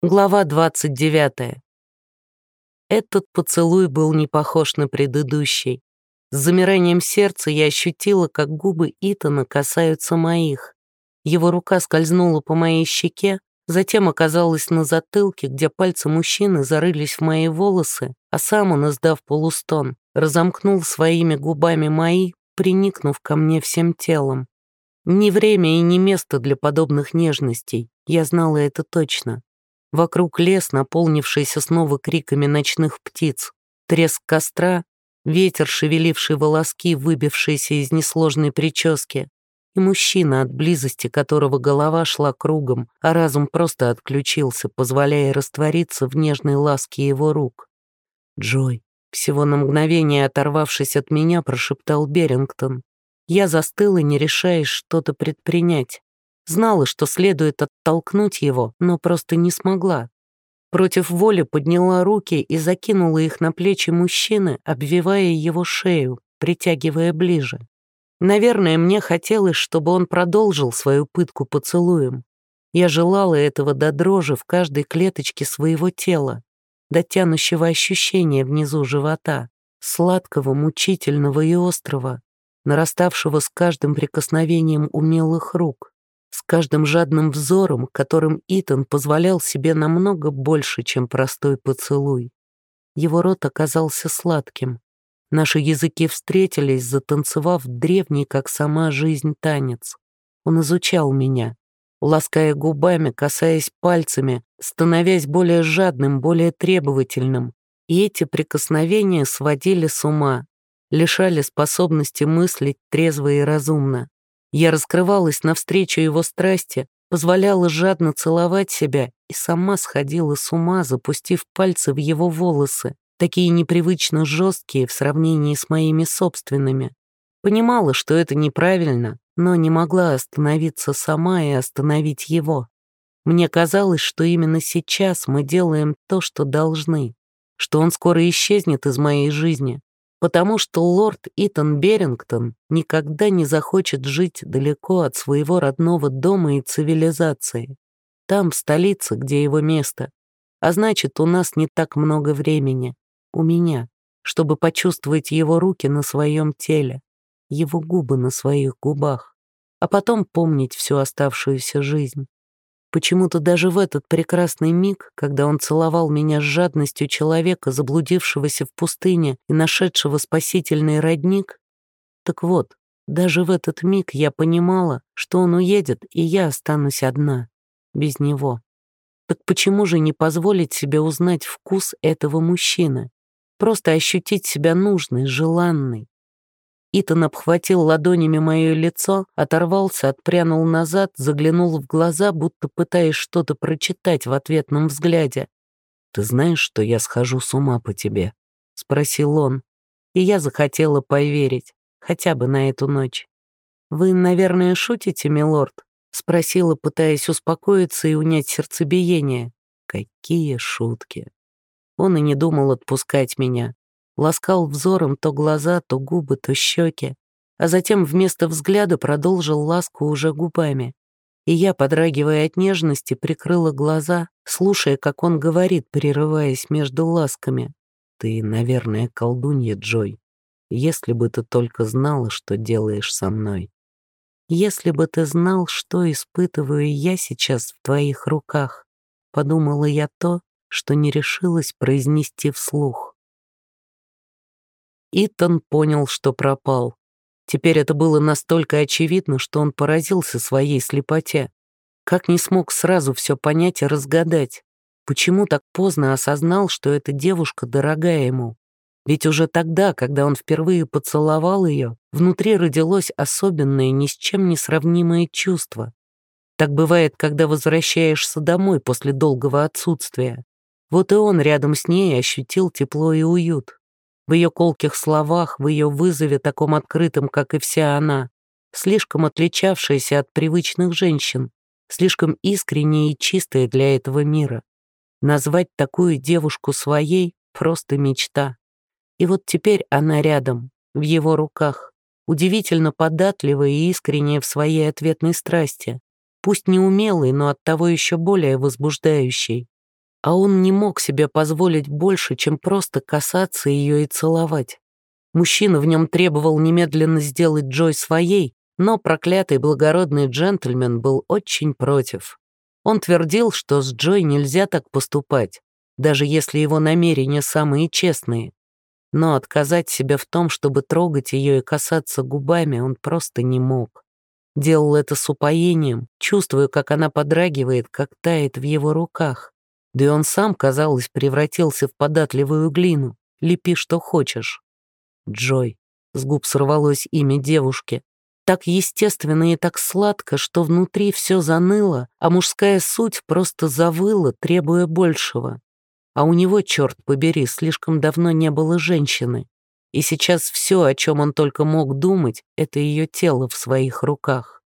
Глава 29. Этот поцелуй был не похож на предыдущий. С замиранием сердца я ощутила, как губы Итана касаются моих. Его рука скользнула по моей щеке, затем оказалась на затылке, где пальцы мужчины зарылись в мои волосы, а сам он, издав полустон, разомкнул своими губами мои, приникнув ко мне всем телом. Ни время и не место для подобных нежностей, я знала это точно. Вокруг лес, наполнившийся снова криками ночных птиц, треск костра, ветер, шевеливший волоски, выбившиеся из несложной прически, и мужчина, от близости которого голова шла кругом, а разум просто отключился, позволяя раствориться в нежной ласке его рук. «Джой», всего на мгновение оторвавшись от меня, прошептал Берингтон. Я застыла, не решаясь что-то предпринять. Знала, что следует оттолкнуть его, но просто не смогла. Против воли подняла руки и закинула их на плечи мужчины, обвивая его шею, притягивая ближе. Наверное, мне хотелось, чтобы он продолжил свою пытку поцелуем. Я желала этого до дрожи в каждой клеточке своего тела, до тянущего ощущения внизу живота, сладкого, мучительного и острого, нараставшего с каждым прикосновением умелых рук с каждым жадным взором, которым Итан позволял себе намного больше, чем простой поцелуй. Его рот оказался сладким. Наши языки встретились, затанцевав древний, как сама жизнь, танец. Он изучал меня, лаская губами, касаясь пальцами, становясь более жадным, более требовательным. И эти прикосновения сводили с ума, лишали способности мыслить трезво и разумно. Я раскрывалась навстречу его страсти, позволяла жадно целовать себя и сама сходила с ума, запустив пальцы в его волосы, такие непривычно жесткие в сравнении с моими собственными. Понимала, что это неправильно, но не могла остановиться сама и остановить его. Мне казалось, что именно сейчас мы делаем то, что должны, что он скоро исчезнет из моей жизни, потому что лорд Итан Берингтон никогда не захочет жить далеко от своего родного дома и цивилизации. Там, в столице, где его место. А значит, у нас не так много времени. У меня, чтобы почувствовать его руки на своем теле, его губы на своих губах, а потом помнить всю оставшуюся жизнь. Почему-то даже в этот прекрасный миг, когда он целовал меня с жадностью человека, заблудившегося в пустыне и нашедшего спасительный родник, так вот, даже в этот миг я понимала, что он уедет, и я останусь одна, без него. Так почему же не позволить себе узнать вкус этого мужчины? Просто ощутить себя нужной, желанной, Итан обхватил ладонями мое лицо, оторвался, отпрянул назад, заглянул в глаза, будто пытаясь что-то прочитать в ответном взгляде. «Ты знаешь, что я схожу с ума по тебе?» — спросил он. И я захотела поверить, хотя бы на эту ночь. «Вы, наверное, шутите, милорд?» — спросила, пытаясь успокоиться и унять сердцебиение. «Какие шутки!» Он и не думал отпускать меня ласкал взором то глаза, то губы, то щеки, а затем вместо взгляда продолжил ласку уже губами. И я, подрагивая от нежности, прикрыла глаза, слушая, как он говорит, прерываясь между ласками. «Ты, наверное, колдунья, Джой. Если бы ты только знала, что делаешь со мной. Если бы ты знал, что испытываю я сейчас в твоих руках», подумала я то, что не решилась произнести вслух. Итан понял, что пропал. Теперь это было настолько очевидно, что он поразился своей слепоте. Как не смог сразу все понять и разгадать? Почему так поздно осознал, что эта девушка дорогая ему? Ведь уже тогда, когда он впервые поцеловал ее, внутри родилось особенное, ни с чем не сравнимое чувство. Так бывает, когда возвращаешься домой после долгого отсутствия. Вот и он рядом с ней ощутил тепло и уют в ее колких словах, в ее вызове, таком открытом, как и вся она, слишком отличавшаяся от привычных женщин, слишком искренняя и чистая для этого мира. Назвать такую девушку своей — просто мечта. И вот теперь она рядом, в его руках, удивительно податливая и искренняя в своей ответной страсти, пусть неумелой, но оттого еще более возбуждающей. А он не мог себе позволить больше, чем просто касаться ее и целовать. Мужчина в нем требовал немедленно сделать Джой своей, но проклятый благородный джентльмен был очень против. Он твердил, что с Джой нельзя так поступать, даже если его намерения самые честные. Но отказать себе в том, чтобы трогать ее и касаться губами, он просто не мог. Делал это с упоением, чувствуя, как она подрагивает, как тает в его руках. Да и он сам, казалось, превратился в податливую глину. Лепи, что хочешь. Джой. С губ сорвалось имя девушки. Так естественно и так сладко, что внутри все заныло, а мужская суть просто завыла, требуя большего. А у него, черт побери, слишком давно не было женщины. И сейчас все, о чем он только мог думать, это ее тело в своих руках.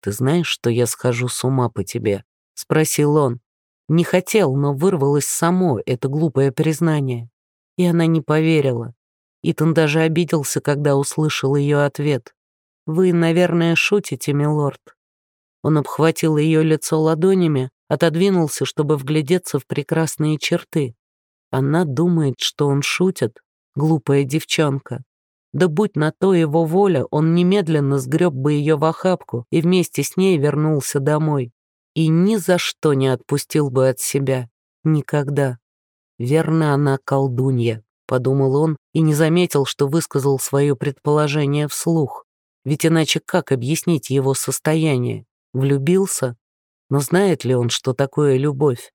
«Ты знаешь, что я схожу с ума по тебе?» — спросил он. Не хотел, но вырвалось само это глупое признание. И она не поверила. Итан даже обиделся, когда услышал ее ответ. «Вы, наверное, шутите, милорд». Он обхватил ее лицо ладонями, отодвинулся, чтобы вглядеться в прекрасные черты. Она думает, что он шутит, глупая девчонка. Да будь на то его воля, он немедленно сгреб бы ее в охапку и вместе с ней вернулся домой. И ни за что не отпустил бы от себя. Никогда. Верно, она колдунья, подумал он и не заметил, что высказал свое предположение вслух. Ведь иначе как объяснить его состояние? Влюбился? Но знает ли он, что такое любовь?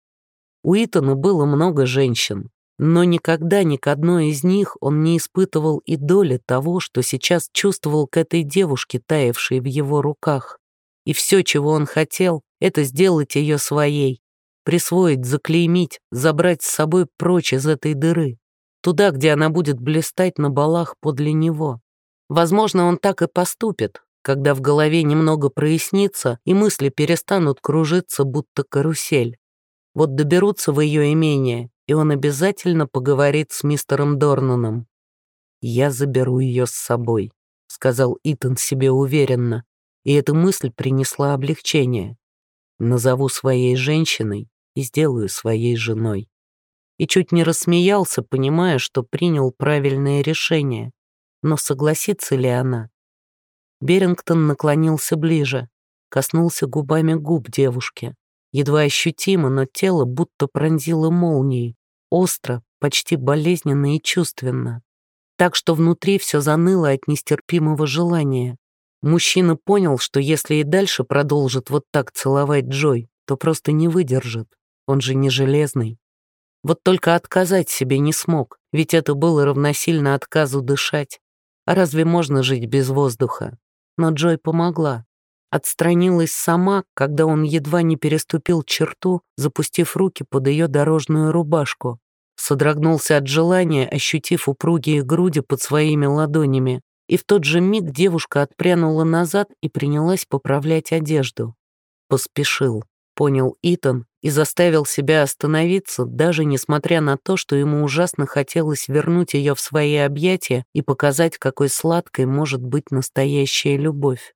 У Итана было много женщин, но никогда ни к одной из них он не испытывал и доли того, что сейчас чувствовал к этой девушке, таявшей в его руках. И все, чего он хотел, это сделать ее своей, присвоить, заклеймить, забрать с собой прочь из этой дыры, туда, где она будет блистать на балах подле него. Возможно, он так и поступит, когда в голове немного прояснится и мысли перестанут кружиться, будто карусель. Вот доберутся в ее имение, и он обязательно поговорит с мистером Дорнаном. «Я заберу ее с собой», — сказал Итан себе уверенно, и эта мысль принесла облегчение. «Назову своей женщиной и сделаю своей женой». И чуть не рассмеялся, понимая, что принял правильное решение. Но согласится ли она? Берингтон наклонился ближе, коснулся губами губ девушки едва ощутимо, но тело будто пронзило молнией, остро, почти болезненно и чувственно. Так что внутри все заныло от нестерпимого желания. Мужчина понял, что если и дальше продолжит вот так целовать Джой, то просто не выдержит. Он же не железный. Вот только отказать себе не смог, ведь это было равносильно отказу дышать. А разве можно жить без воздуха? Но Джой помогла отстранилась сама, когда он едва не переступил черту, запустив руки под ее дорожную рубашку. Содрогнулся от желания, ощутив упругие груди под своими ладонями, и в тот же миг девушка отпрянула назад и принялась поправлять одежду. Поспешил, понял Итан и заставил себя остановиться, даже несмотря на то, что ему ужасно хотелось вернуть ее в свои объятия и показать, какой сладкой может быть настоящая любовь.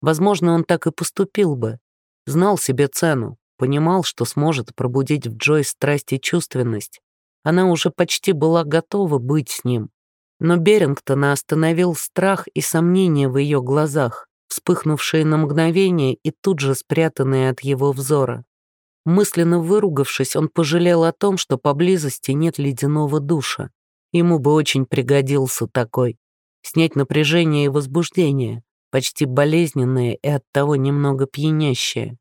Возможно, он так и поступил бы. Знал себе цену, понимал, что сможет пробудить в Джой страсть и чувственность. Она уже почти была готова быть с ним. Но Берингтона остановил страх и сомнения в ее глазах, вспыхнувшие на мгновение и тут же спрятанные от его взора. Мысленно выругавшись, он пожалел о том, что поблизости нет ледяного душа. Ему бы очень пригодился такой. Снять напряжение и возбуждение, почти болезненное и оттого немного пьянящее.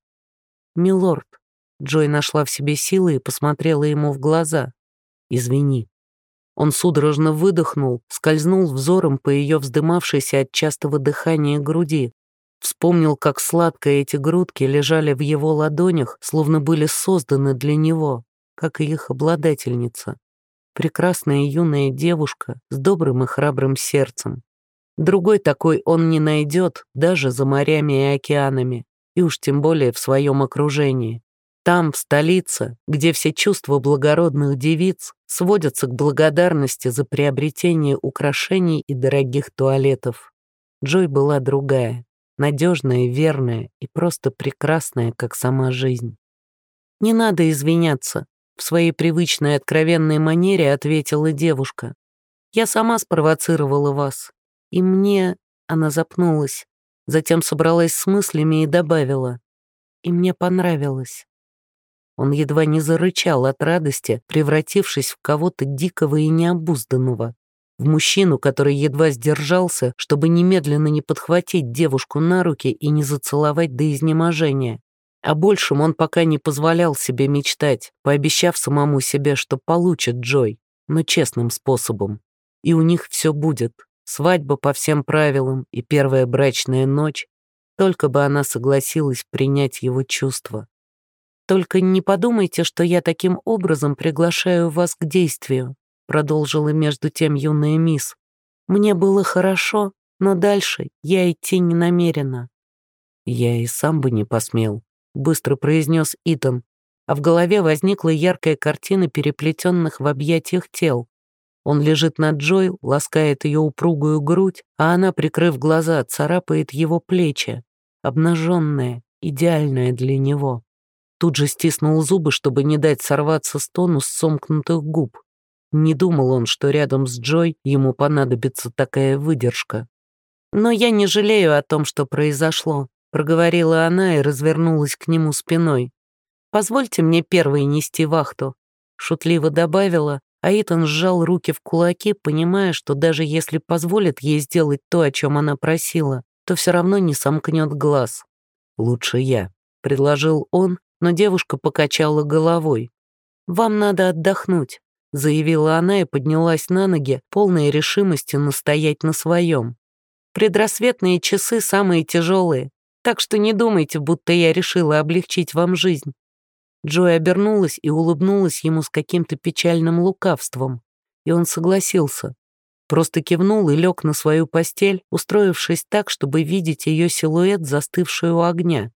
«Милорд», Джой нашла в себе силы и посмотрела ему в глаза. «Извини». Он судорожно выдохнул, скользнул взором по ее вздымавшейся от частого дыхания груди. Вспомнил, как сладко эти грудки лежали в его ладонях, словно были созданы для него, как и их обладательница. Прекрасная юная девушка с добрым и храбрым сердцем. Другой такой он не найдет даже за морями и океанами, и уж тем более в своем окружении. Там, в столице, где все чувства благородных девиц сводятся к благодарности за приобретение украшений и дорогих туалетов. Джой была другая, надежная, верная и просто прекрасная, как сама жизнь. «Не надо извиняться», в своей привычной откровенной манере ответила девушка. «Я сама спровоцировала вас. И мне...» Она запнулась, затем собралась с мыслями и добавила. «И мне понравилось». Он едва не зарычал от радости, превратившись в кого-то дикого и необузданного. В мужчину, который едва сдержался, чтобы немедленно не подхватить девушку на руки и не зацеловать до изнеможения. О большем он пока не позволял себе мечтать, пообещав самому себе, что получит Джой, но честным способом. И у них все будет. Свадьба по всем правилам и первая брачная ночь. Только бы она согласилась принять его чувства. «Только не подумайте, что я таким образом приглашаю вас к действию», продолжила между тем юная мисс. «Мне было хорошо, но дальше я идти не намерена». «Я и сам бы не посмел», — быстро произнес Итан, а в голове возникла яркая картина переплетенных в объятиях тел. Он лежит над Джой, ласкает ее упругую грудь, а она, прикрыв глаза, царапает его плечи, обнаженная, идеальная для него. Тут же стиснул зубы, чтобы не дать сорваться стону с сомкнутых губ. Не думал он, что рядом с Джой ему понадобится такая выдержка. «Но я не жалею о том, что произошло», — проговорила она и развернулась к нему спиной. «Позвольте мне первой нести вахту», — шутливо добавила, а Итан сжал руки в кулаки, понимая, что даже если позволит ей сделать то, о чем она просила, то все равно не сомкнет глаз. «Лучше я», — предложил он, но девушка покачала головой. «Вам надо отдохнуть», — заявила она и поднялась на ноги, полной решимости настоять на своем. «Предрассветные часы самые тяжелые, так что не думайте, будто я решила облегчить вам жизнь». Джой обернулась и улыбнулась ему с каким-то печальным лукавством, и он согласился. Просто кивнул и лег на свою постель, устроившись так, чтобы видеть ее силуэт, застывший у огня.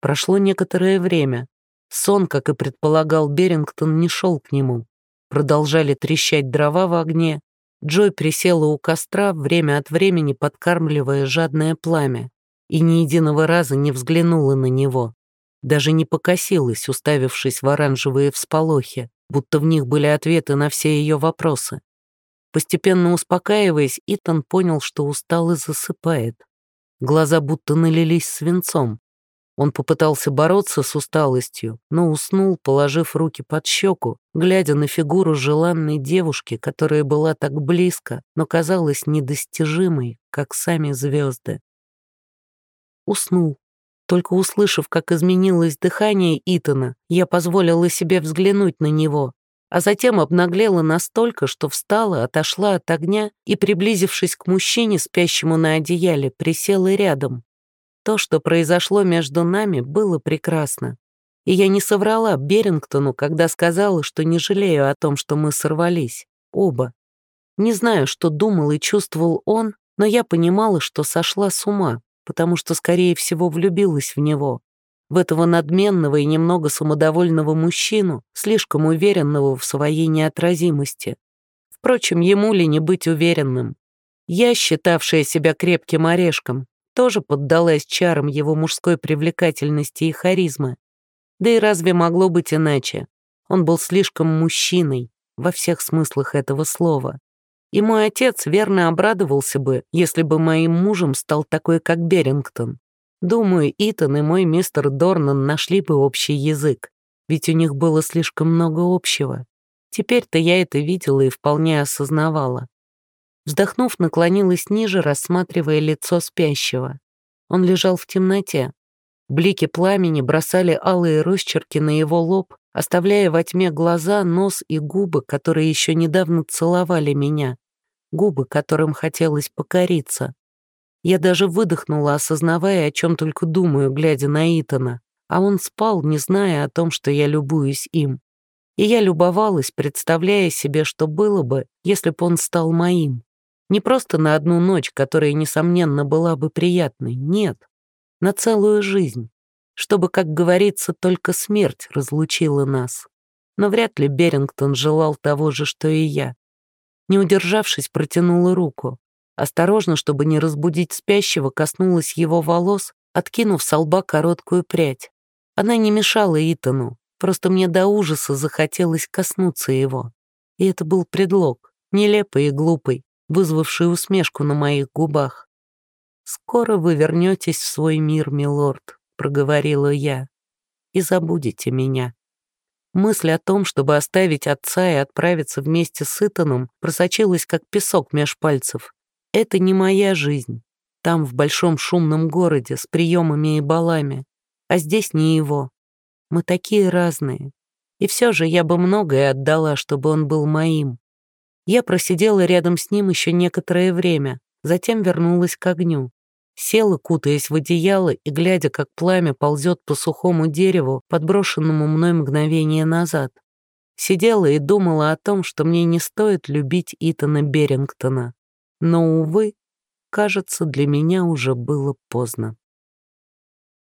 Прошло некоторое время. Сон, как и предполагал Берингтон, не шел к нему. Продолжали трещать дрова в огне. Джой присела у костра, время от времени подкармливая жадное пламя, и ни единого раза не взглянула на него. Даже не покосилась, уставившись в оранжевые всполохи, будто в них были ответы на все ее вопросы. Постепенно успокаиваясь, Итан понял, что устал и засыпает. Глаза будто налились свинцом. Он попытался бороться с усталостью, но уснул, положив руки под щеку, глядя на фигуру желанной девушки, которая была так близко, но казалась недостижимой, как сами звезды. Уснул. Только услышав, как изменилось дыхание Итана, я позволила себе взглянуть на него, а затем обнаглела настолько, что встала, отошла от огня и, приблизившись к мужчине, спящему на одеяле, присела рядом. То, что произошло между нами, было прекрасно. И я не соврала Берингтону, когда сказала, что не жалею о том, что мы сорвались. Оба. Не знаю, что думал и чувствовал он, но я понимала, что сошла с ума, потому что, скорее всего, влюбилась в него. В этого надменного и немного самодовольного мужчину, слишком уверенного в своей неотразимости. Впрочем, ему ли не быть уверенным? Я, считавшая себя крепким орешком, тоже поддалась чарам его мужской привлекательности и харизмы. Да и разве могло быть иначе? Он был слишком мужчиной во всех смыслах этого слова. И мой отец верно обрадовался бы, если бы моим мужем стал такой, как Берингтон. Думаю, Итан и мой мистер Дорнан нашли бы общий язык, ведь у них было слишком много общего. Теперь-то я это видела и вполне осознавала. Вздохнув, наклонилась ниже, рассматривая лицо спящего. Он лежал в темноте. Блики пламени бросали алые росчерки на его лоб, оставляя во тьме глаза, нос и губы, которые еще недавно целовали меня. Губы, которым хотелось покориться. Я даже выдохнула, осознавая, о чем только думаю, глядя на Итана. А он спал, не зная о том, что я любуюсь им. И я любовалась, представляя себе, что было бы, если бы он стал моим. Не просто на одну ночь, которая, несомненно, была бы приятной, нет. На целую жизнь. Чтобы, как говорится, только смерть разлучила нас. Но вряд ли Берингтон желал того же, что и я. Не удержавшись, протянула руку. Осторожно, чтобы не разбудить спящего, коснулась его волос, откинув с лба короткую прядь. Она не мешала Итану, Просто мне до ужаса захотелось коснуться его. И это был предлог, нелепый и глупый, вызвавший усмешку на моих губах. «Скоро вы вернетесь в свой мир, милорд», — проговорила я, — «и забудете меня». Мысль о том, чтобы оставить отца и отправиться вместе с Итаном, просочилась как песок меж пальцев. Это не моя жизнь. Там, в большом шумном городе, с приемами и балами. А здесь не его. Мы такие разные. И все же я бы многое отдала, чтобы он был моим. Я просидела рядом с ним еще некоторое время, затем вернулась к огню. Села, кутаясь в одеяло и глядя, как пламя ползет по сухому дереву, подброшенному мной мгновение назад. Сидела и думала о том, что мне не стоит любить Итана Берингтона. Но, увы, кажется, для меня уже было поздно.